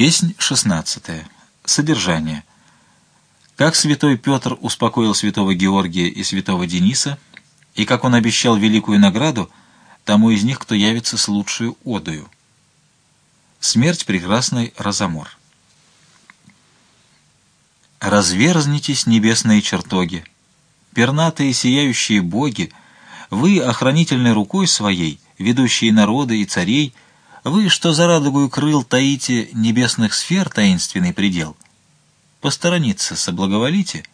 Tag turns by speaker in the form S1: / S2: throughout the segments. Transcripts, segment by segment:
S1: Песнь шестнадцатая. Содержание. Как святой Петр успокоил святого Георгия и святого Дениса, и как он обещал великую награду тому из них, кто явится с лучшую одою. Смерть прекрасной Разамор. Разверзнитесь, небесные чертоги, пернатые сияющие боги, вы, охранительной рукой своей, ведущие народы и царей, вы, что за радугою крыл таите небесных сфер таинственный предел, посторониться соблаговолите,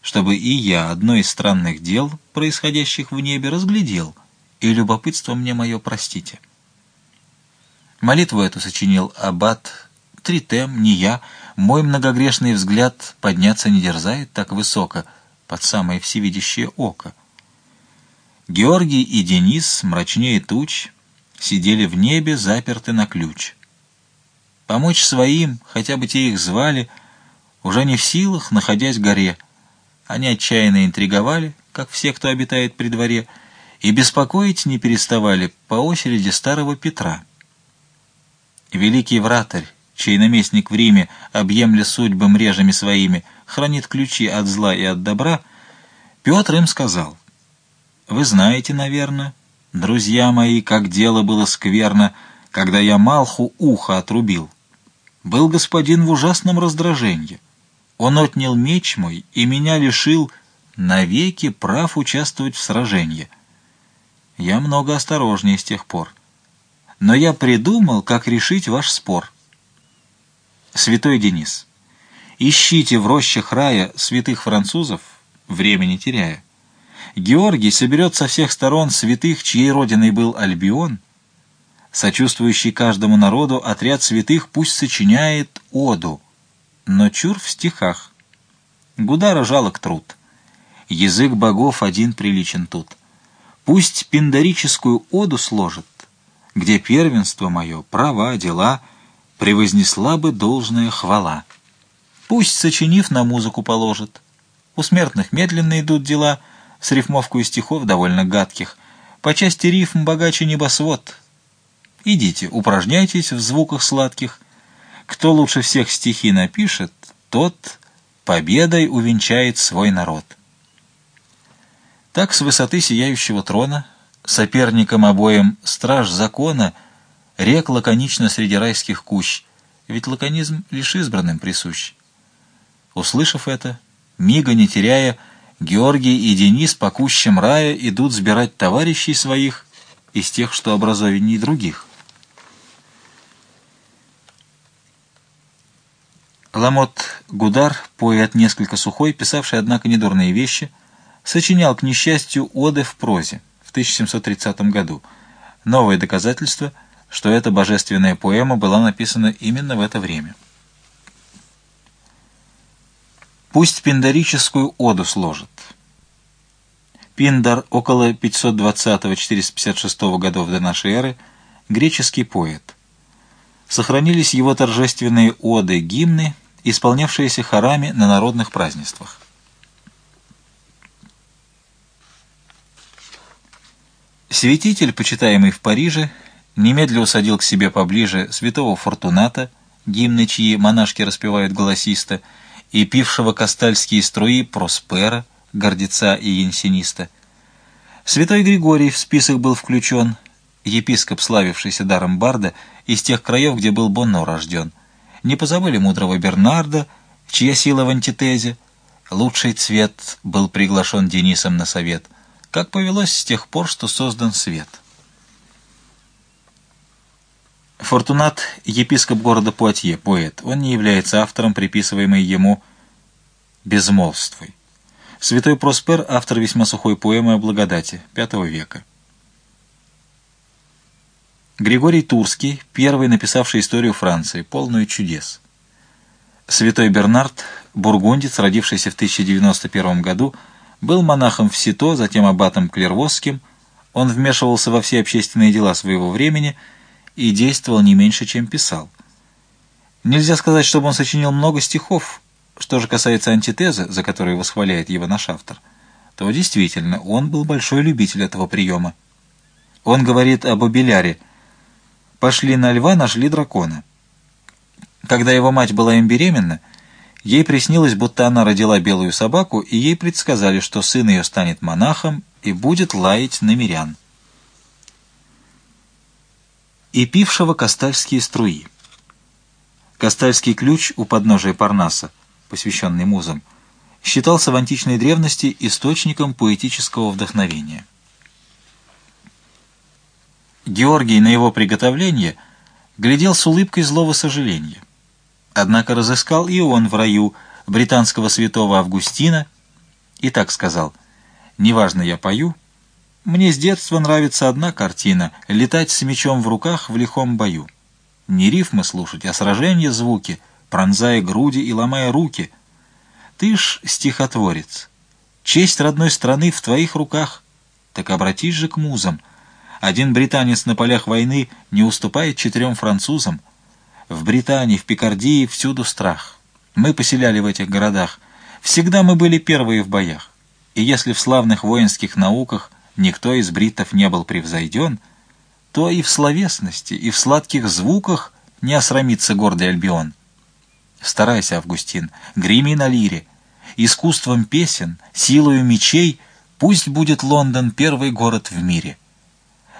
S1: чтобы и я одно из странных дел, происходящих в небе, разглядел, и любопытство мне мое простите. Молитву эту сочинил аббат Тритем, не я, мой многогрешный взгляд подняться не дерзает так высоко, под самое всевидящее око. Георгий и Денис, мрачнее туч, сидели в небе, заперты на ключ. Помочь своим, хотя бы те их звали, уже не в силах, находясь в горе. Они отчаянно интриговали, как все, кто обитает при дворе, и беспокоить не переставали по очереди старого Петра. Великий вратарь, чей наместник в Риме, объемля судьбы мрежами своими, хранит ключи от зла и от добра, Петр им сказал, «Вы знаете, наверное, друзья мои, как дело было скверно, когда я Малху ухо отрубил. Был господин в ужасном раздражении. Он отнял меч мой и меня лишил навеки прав участвовать в сражении. Я много осторожнее с тех пор. Но я придумал, как решить ваш спор». Святой Денис, ищите в рощах рая святых французов, времени теряя. Георгий соберет со всех сторон святых, чьей родиной был Альбион. Сочувствующий каждому народу отряд святых пусть сочиняет оду, но чур в стихах. Гудара жалок труд. Язык богов один приличен тут. Пусть пиндарическую оду сложит, где первенство мое, права, дела — превознесла бы должная хвала. Пусть, сочинив, на музыку положит. У смертных медленно идут дела, с рифмовкой стихов довольно гадких. По части рифм богаче небосвод. Идите, упражняйтесь в звуках сладких. Кто лучше всех стихи напишет, тот победой увенчает свой народ. Так с высоты сияющего трона, соперником обоим страж закона — рек лаконично среди райских кущ, ведь лаконизм лишь избранным присущ. Услышав это, мига не теряя, Георгий и Денис по кущам рая идут сбирать товарищей своих из тех, что образованней других. Ламот Гудар, поэт несколько сухой, писавший, однако, недурные вещи, сочинял, к несчастью, оды в прозе в 1730 году. Новое доказательство — что эта божественная поэма была написана именно в это время. Пусть пиндарическую оду сложит. Пиндар около 520-456 годов до нашей эры, греческий поэт. Сохранились его торжественные оды, гимны, исполнявшиеся хорами на народных празднествах. Святитель, почитаемый в Париже, немедля усадил к себе поближе святого Фортуната, гимны чьи монашки распевают голосисто, и пившего кастальские струи Проспера, гордеца и янсениста. Святой Григорий в список был включен, епископ, славившийся даром барда, из тех краев, где был Бонно рожден. Не позабыли мудрого Бернарда, чья сила в антитезе. Лучший цвет был приглашен Денисом на совет. Как повелось с тех пор, что создан свет». Фортунат – епископ города Пуатье, поэт. Он не является автором, приписываемой ему «безмолвствой». Святой Проспер – автор весьма сухой поэмы о благодати, V века. Григорий Турский – первый написавший историю Франции, полную чудес. Святой Бернард, бургундец, родившийся в 1091 году, был монахом в Сито, затем аббатом Клервосским. Он вмешивался во все общественные дела своего времени – и действовал не меньше, чем писал. Нельзя сказать, чтобы он сочинил много стихов. Что же касается антитезы, за которую восхваляет его наш автор, то действительно он был большой любитель этого приема. Он говорит об Абеляре «Пошли на льва, нашли дракона». Когда его мать была им беременна, ей приснилось, будто она родила белую собаку, и ей предсказали, что сын ее станет монахом и будет лаять на мирян. И пившего кастальские струи. Кастальский ключ у подножия Парнаса, посвященный музам, считался в античной древности источником поэтического вдохновения. Георгий на его приготовление глядел с улыбкой злого сожаления. Однако разыскал и он в раю британского святого Августина и так сказал, «Неважно, я пою, мне с детства нравится одна картина — летать с мечом в руках в лихом бою. Не рифмы слушать, а сражения звуки, пронзая груди и ломая руки. Ты ж стихотворец. Честь родной страны в твоих руках. Так обратись же к музам. Один британец на полях войны не уступает четырем французам — в Британии, в Пикардии всюду страх. Мы поселяли в этих городах. Всегда мы были первые в боях. И если в славных воинских науках никто из бритов не был превзойден, то и в словесности, и в сладких звуках не осрамится гордый Альбион. Старайся, Августин, греми на лире. Искусством песен, силою мечей пусть будет Лондон первый город в мире.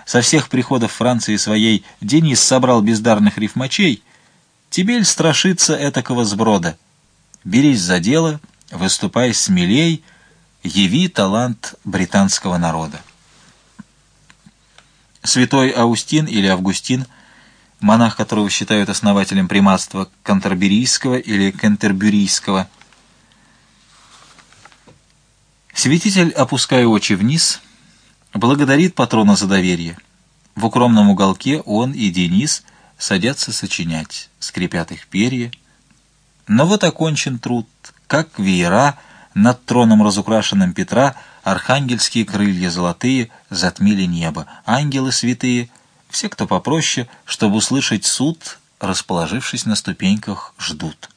S1: Со всех приходов Франции своей Денис собрал бездарных рифмачей — Тебель страшится этакого сброда. Берись за дело, выступай смелей, яви талант британского народа. Святой Аустин или Августин, монах которого считают основателем приматства Кантерберийского или Кентербюрийского, Святитель, опуская очи вниз, благодарит патрона за доверие. В укромном уголке он и Денис – садятся сочинять, скрипят их перья. Но вот окончен труд, как веера над троном разукрашенным Петра, архангельские крылья золотые затмили небо, ангелы святые, все, кто попроще, чтобы услышать суд, расположившись на ступеньках, ждут.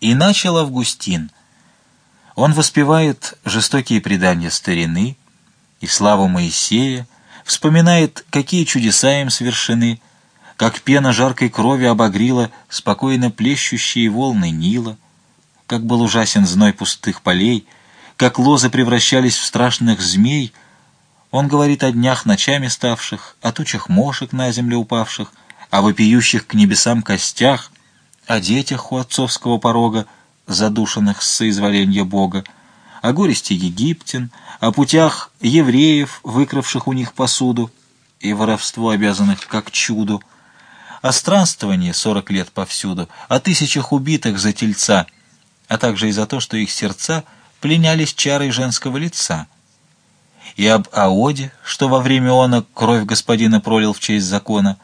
S1: И начал Августин. Он воспевает жестокие предания старины и славу Моисея, вспоминает, какие чудеса им совершены, как пена жаркой крови обогрила спокойно плещущие волны Нила, как был ужасен зной пустых полей, как лозы превращались в страшных змей. Он говорит о днях ночами ставших, о тучах мошек на земле упавших, о вопиющих к небесам костях, о детях у отцовского порога, задушенных с соизволенья Бога, о горести египтян, о путях евреев, выкравших у них посуду, и воровство обязанных как чуду, о странствовании сорок лет повсюду, о тысячах убитых за тельца, а также и за то, что их сердца пленялись чарой женского лица, и об Аоде, что во время она кровь господина пролил в честь закона,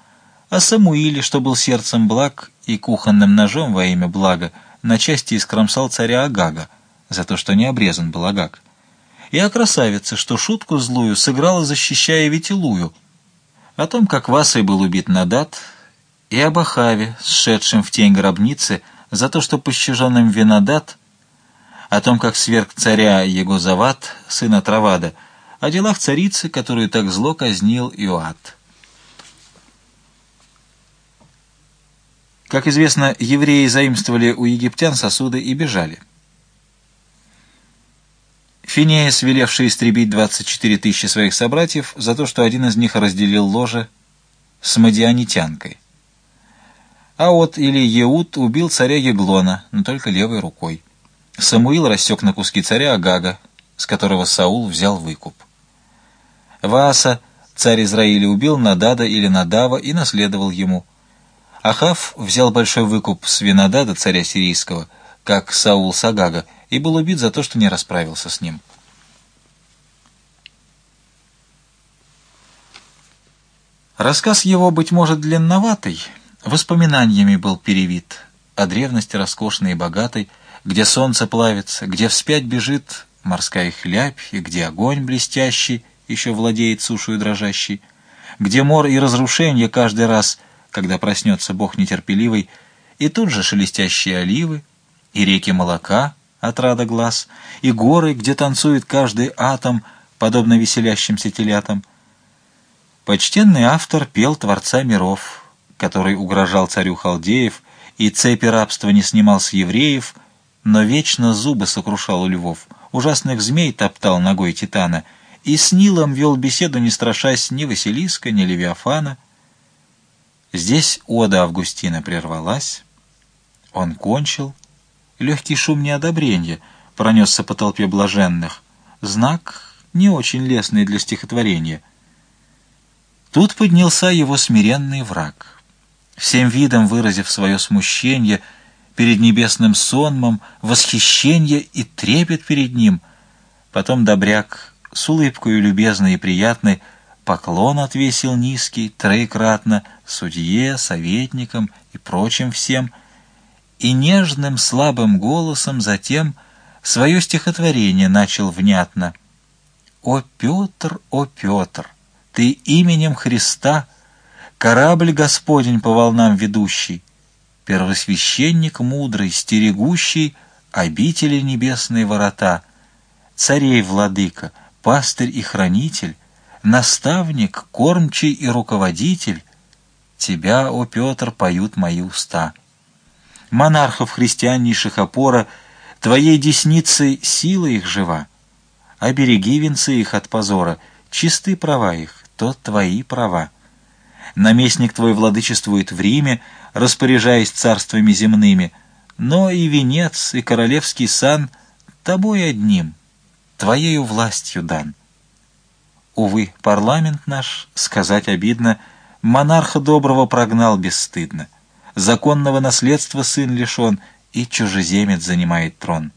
S1: о Самуиле, что был сердцем благ и кухонным ножом во имя блага на части искромсал царя Агага за то, что не обрезан был Агаг, и о красавице, что шутку злую сыграла, защищая Ветилую, о том, как Васой был убит Надат, и об Ахаве, сшедшем в тень гробницы, за то, что пощаженным винодат, о том, как сверг царя Егозават, сына Травада, о делах царицы, которую так зло казнил Иоат. Как известно, евреи заимствовали у египтян сосуды и бежали. Финеес, велевший истребить 24 тысячи своих собратьев за то, что один из них разделил ложе с мадианитянкой. А вот или Еут убил царя Еглона, но только левой рукой. Самуил рассек на куски царя Агага, с которого Саул взял выкуп. Вааса, царь Израиля, убил Надада или Надава и наследовал ему. Ахав взял большой выкуп с Винодада, царя сирийского, как Саул с Агага, и был убит за то, что не расправился с ним. Рассказ его, быть может, длинноватый, Воспоминаниями был перевит о древности роскошной и богатой, где солнце плавится, где вспять бежит морская хлябь, и где огонь блестящий еще владеет сушою дрожащей, где мор и разрушение каждый раз, когда проснется Бог нетерпеливый, и тут же шелестящие оливы, и реки молока, отрада глаз, и горы, где танцует каждый атом, подобно веселящимся телятам. Почтенный автор пел Творца миров — который угрожал царю халдеев и цепи рабства не снимал с евреев, но вечно зубы сокрушал у львов, ужасных змей топтал ногой титана и с Нилом вел беседу, не страшась ни Василиска, ни Левиафана. Здесь ода Августина прервалась, он кончил, легкий шум неодобрения пронесся по толпе блаженных, знак не очень лестный для стихотворения. Тут поднялся его смиренный враг, всем видом выразив свое смущение перед небесным сонмом, восхищение и трепет перед ним. Потом добряк с улыбкой любезной и приятной поклон отвесил низкий, троекратно, судье, советникам и прочим всем, и нежным слабым голосом затем свое стихотворение начал внятно. «О, Петр, о, Петр, ты именем Христа, корабль Господень по волнам ведущий, первосвященник мудрый, стерегущий обители небесные ворота, царей владыка, пастырь и хранитель, наставник, кормчий и руководитель, Тебя, о Петр, поют мои уста. Монархов христианнейших опора, Твоей десницей сила их жива. Обереги венцы их от позора, чисты права их, то твои права. Наместник твой владычествует в Риме, распоряжаясь царствами земными, но и венец, и королевский сан тобой одним, твоею властью дан. Увы, парламент наш, сказать обидно, монарха доброго прогнал бесстыдно. Законного наследства сын лишен, и чужеземец занимает трон.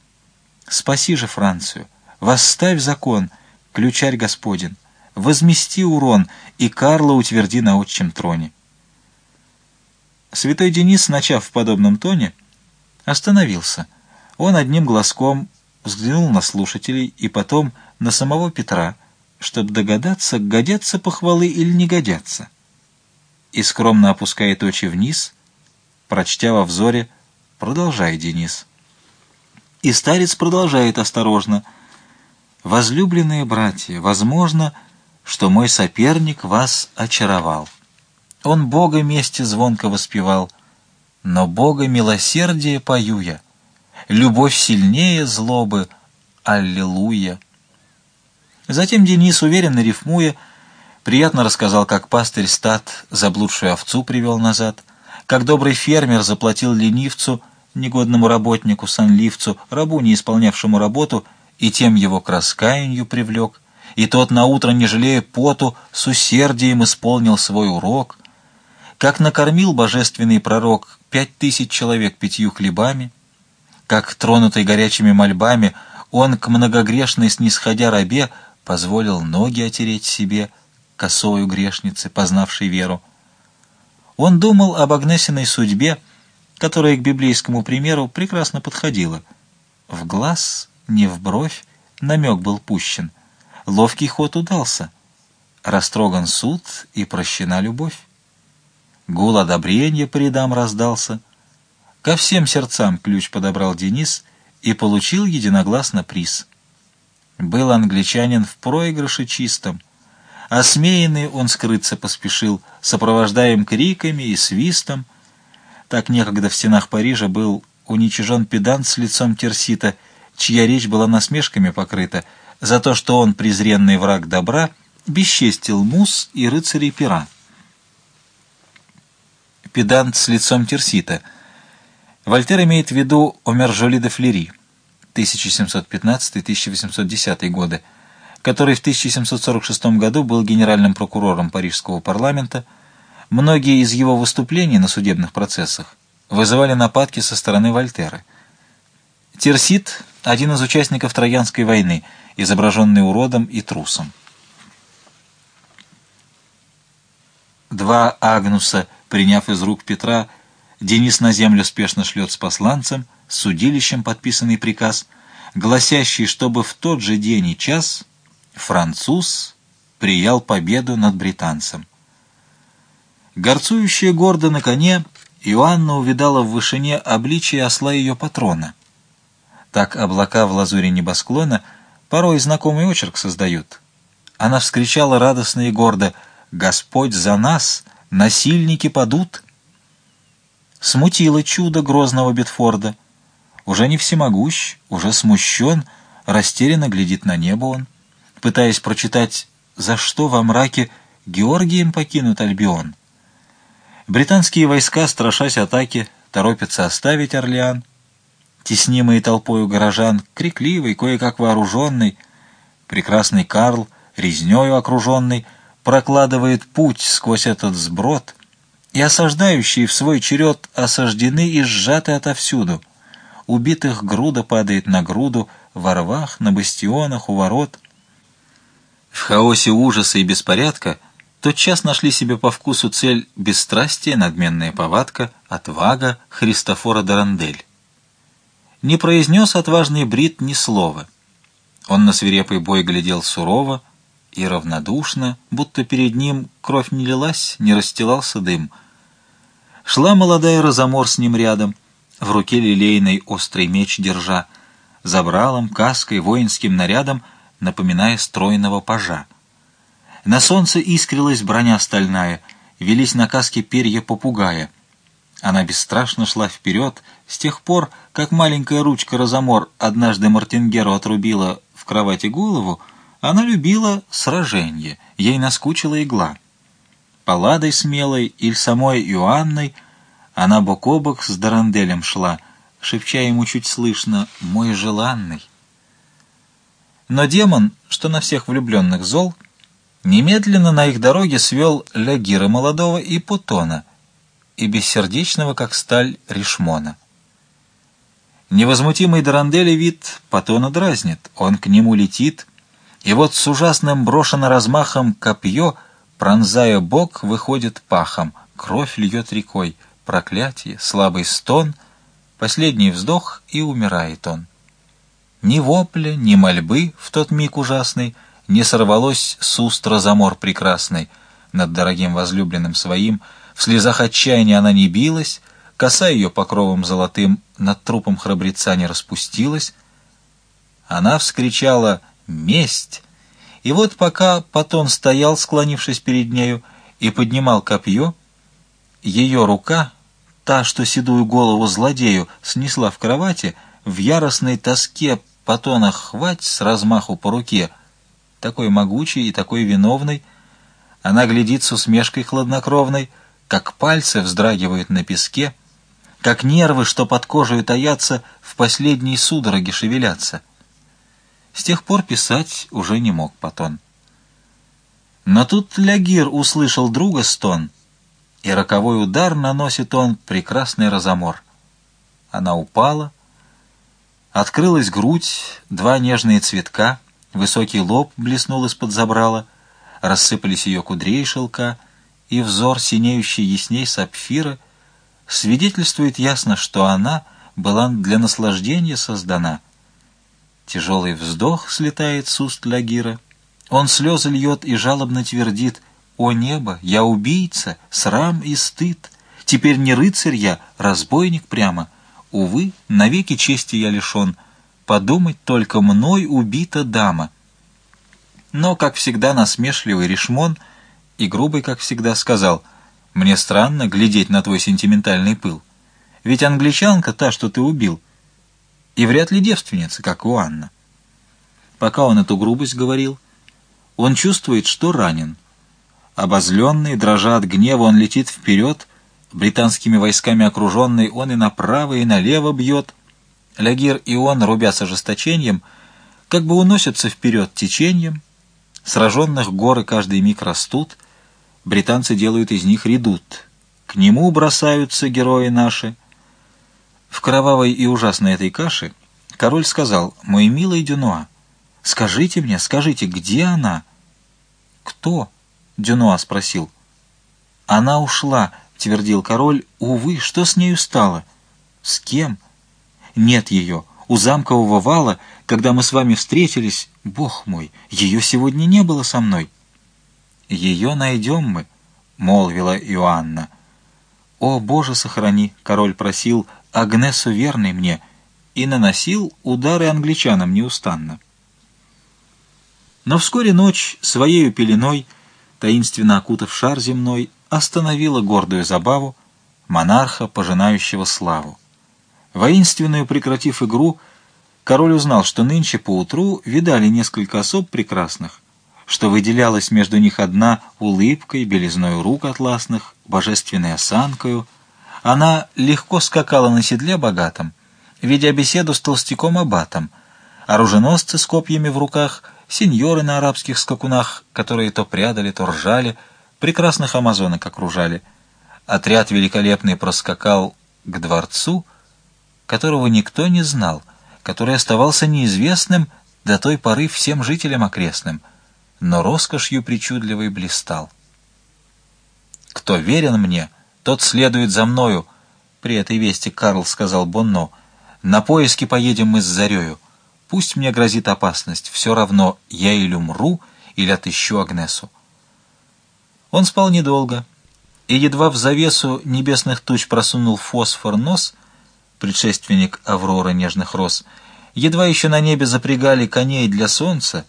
S1: Спаси же Францию, восставь закон, ключарь Господень, возмести урон, и Карла утверди на отчим троне. Святой Денис, начав в подобном тоне, остановился. Он одним глазком взглянул на слушателей и потом на самого Петра, чтобы догадаться, годятся похвалы или не годятся. И скромно опускает очи вниз, прочтя во взоре «Продолжай, Денис». И старец продолжает осторожно. «Возлюбленные братья, возможно, что мой соперник вас очаровал. Он Бога мести звонко воспевал, но Бога милосердие пою я, любовь сильнее злобы, аллилуйя». Затем Денис, уверенно рифмуя, приятно рассказал, как пастырь стад заблудшую овцу привел назад, как добрый фермер заплатил ленивцу, негодному работнику, санливцу, рабу, не исполнявшему работу, и тем его к раскаянию привлек, и тот наутро, не жалея поту, с усердием исполнил свой урок, как накормил божественный пророк пять тысяч человек пятью хлебами, как, тронутый горячими мольбами, он к многогрешной снисходя рабе позволил ноги отереть себе, косою грешнице, познавшей веру. Он думал об Агнесиной судьбе, которая к библейскому примеру прекрасно подходила. В глаз, не в бровь, намек был пущен. Ловкий ход удался. Растроган суд и прощена любовь. Гул одобрения по рядам раздался. Ко всем сердцам ключ подобрал Денис и получил единогласно приз — был англичанин в проигрыше чистом. Осмеянный он скрыться поспешил, сопровождаем криками и свистом. Так некогда в стенах Парижа был уничижен педант с лицом терсита, чья речь была насмешками покрыта, за то, что он, презренный враг добра, бесчестил мус и рыцарей пера. Педант с лицом терсита. Вольтер имеет в виду Омер Жоли де Флери. 1715-1810 годы, который в 1746 году был генеральным прокурором Парижского парламента, многие из его выступлений на судебных процессах вызывали нападки со стороны Вольтера. Терсит – один из участников Троянской войны, изображенный уродом и трусом. Два Агнуса, приняв из рук Петра, Денис на землю спешно шлет с посланцем – судилищем подписанный приказ, гласящий, чтобы в тот же день и час француз приял победу над британцем. Горцующая гордо на коне, Иоанна увидала в вышине обличие осла ее патрона. Так облака в лазуре небосклона порой знакомый очерк создают. Она вскричала радостно и гордо «Господь за нас! Насильники падут!» смутило чудо грозного Бетфорда. Уже не всемогущ, уже смущен, растерянно глядит на небо он, пытаясь прочитать, за что во мраке Георгием покинут Альбион. Британские войска, страшась атаки, торопятся оставить Орлеан. Теснимые толпою горожан, крикливый, кое-как вооруженный, прекрасный Карл, резнёю окруженный, прокладывает путь сквозь этот сброд, и осаждающие в свой черед осаждены и сжаты отовсюду. Убитых груда падает на груду, во рвах, на бастионах, у ворот. В хаосе ужаса и беспорядка тотчас нашли себе по вкусу цель бесстрастие, надменная повадка, отвага Христофора Дарандель. Не произнес отважный Брит ни слова. Он на свирепый бой глядел сурово, и равнодушно, будто перед ним кровь не лилась, не расстилался дым. Шла молодая Розамор с ним рядом, в руке лилейный острый меч держа, забралом, каской, воинским нарядом, напоминая стройного пажа. На солнце искрилась броня стальная, велись на каске перья попугая. Она бесстрашно шла вперед, с тех пор, как маленькая ручка Розамор однажды Мартингеру отрубила в кровати голову, она любила сраженье, ей наскучила игла. Паладой смелой или самой Иоанной она бок о бок с Даранделем шла, шепча ему чуть слышно «мой желанный». Но демон, что на всех влюбленных зол, немедленно на их дороге свел Лягира молодого и Путона, и бессердечного, как сталь, Ришмона. Невозмутимый Дарандели вид Патона дразнит, он к нему летит, и вот с ужасным брошено размахом копье, пронзая бок, выходит пахом, кровь льет рекой, проклятие, слабый стон, последний вздох, и умирает он. Ни вопля, ни мольбы в тот миг ужасный не сорвалось с уст разомор прекрасный над дорогим возлюбленным своим, в слезах отчаяния она не билась, коса ее покровом золотым над трупом храбреца не распустилась. Она вскричала — месть. И вот пока Патон стоял, склонившись перед нею, и поднимал копье, ее рука, та, что седую голову злодею снесла в кровати, в яростной тоске Патона хвать с размаху по руке, такой могучий и такой виновный, она глядит с усмешкой хладнокровной, как пальцы вздрагивают на песке, как нервы, что под кожей таятся, в последней судороге шевелятся — с тех пор писать уже не мог Патон. Но тут Лягир услышал друга стон, и роковой удар наносит он прекрасный разомор. Она упала, открылась грудь, два нежные цветка, высокий лоб блеснул из-под забрала, рассыпались ее кудрей шелка, и взор, синеющий ясней сапфира, свидетельствует ясно, что она была для наслаждения создана — Тяжелый вздох слетает с уст Лагира. Он слезы льет и жалобно твердит «О небо, я убийца, срам и стыд! Теперь не рыцарь я, разбойник прямо. Увы, навеки чести я лишен. Подумать только, мной убита дама». Но, как всегда, насмешливый Ришмон и грубый, как всегда, сказал «Мне странно глядеть на твой сентиментальный пыл. Ведь англичанка та, что ты убил — и вряд ли девственница, как у Анны. Пока он эту грубость говорил, он чувствует, что ранен. Обозленный, дрожа от гнева, он летит вперед, британскими войсками окруженный, он и направо, и налево бьет. Лягир и он, рубя с ожесточением, как бы уносятся вперед течением, сраженных горы каждый миг растут, британцы делают из них редут. К нему бросаются герои наши — в кровавой и ужасной этой каше король сказал, «Мой милый Дюнуа, скажите мне, скажите, где она?» «Кто?» — Дюнуа спросил. «Она ушла», — твердил король. «Увы, что с нею стало?» «С кем?» «Нет ее. У замкового вала, когда мы с вами встретились, бог мой, ее сегодня не было со мной». «Ее найдем мы», — молвила Иоанна. «О, Боже, сохрани!» — король просил — Агнесу верный мне, и наносил удары англичанам неустанно. Но вскоре ночь своею пеленой, таинственно окутав шар земной, остановила гордую забаву, монарха, пожинающего славу. Воинственную прекратив игру, король узнал, что нынче поутру видали несколько особ прекрасных, что выделялась между них одна улыбкой, белизной рук атласных, божественной осанкою. Она легко скакала на седле богатом, ведя беседу с толстяком аббатом, оруженосцы с копьями в руках, сеньоры на арабских скакунах, которые то прядали, то ржали, прекрасных амазонок окружали. Отряд великолепный проскакал к дворцу, которого никто не знал, который оставался неизвестным до той поры всем жителям окрестным, но роскошью причудливой блистал. «Кто верен мне, тот следует за мною», — при этой вести Карл сказал Бонно, — на поиски поедем мы с зарею. Пусть мне грозит опасность, все равно я или умру, или отыщу Агнесу. Он спал недолго, и едва в завесу небесных туч просунул фосфор нос, предшественник Авроры нежных роз, едва еще на небе запрягали коней для солнца,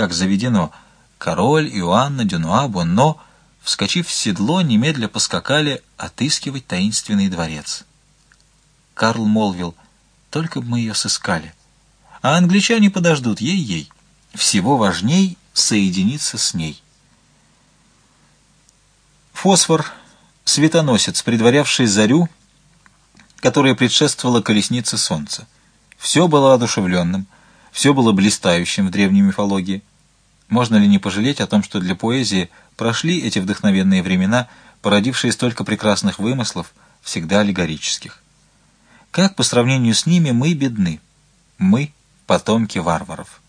S1: как заведено, король, Иоанна, Дюнуа, Бонно, вскочив в седло, немедля поскакали отыскивать таинственный дворец. Карл молвил — только бы мы ее сыскали. А англичане подождут ей-ей. Всего важней соединиться с ней. Фосфор — светоносец, предварявший зарю, которая предшествовала колеснице солнца. Все было одушевленным, все было блистающим в древней мифологии. Можно ли не пожалеть о том, что для поэзии прошли эти вдохновенные времена, породившие столько прекрасных вымыслов, всегда аллегорических? Как по сравнению с ними мы бедны? Мы — потомки варваров.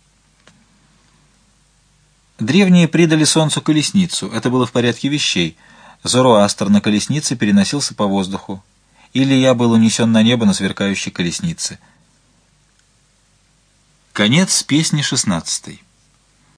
S1: Древние придали солнцу колесницу. Это было в порядке вещей. Зороастр на колеснице переносился по воздуху. Или я был унесен на небо на сверкающей колеснице. Конец песни шестнадцатой.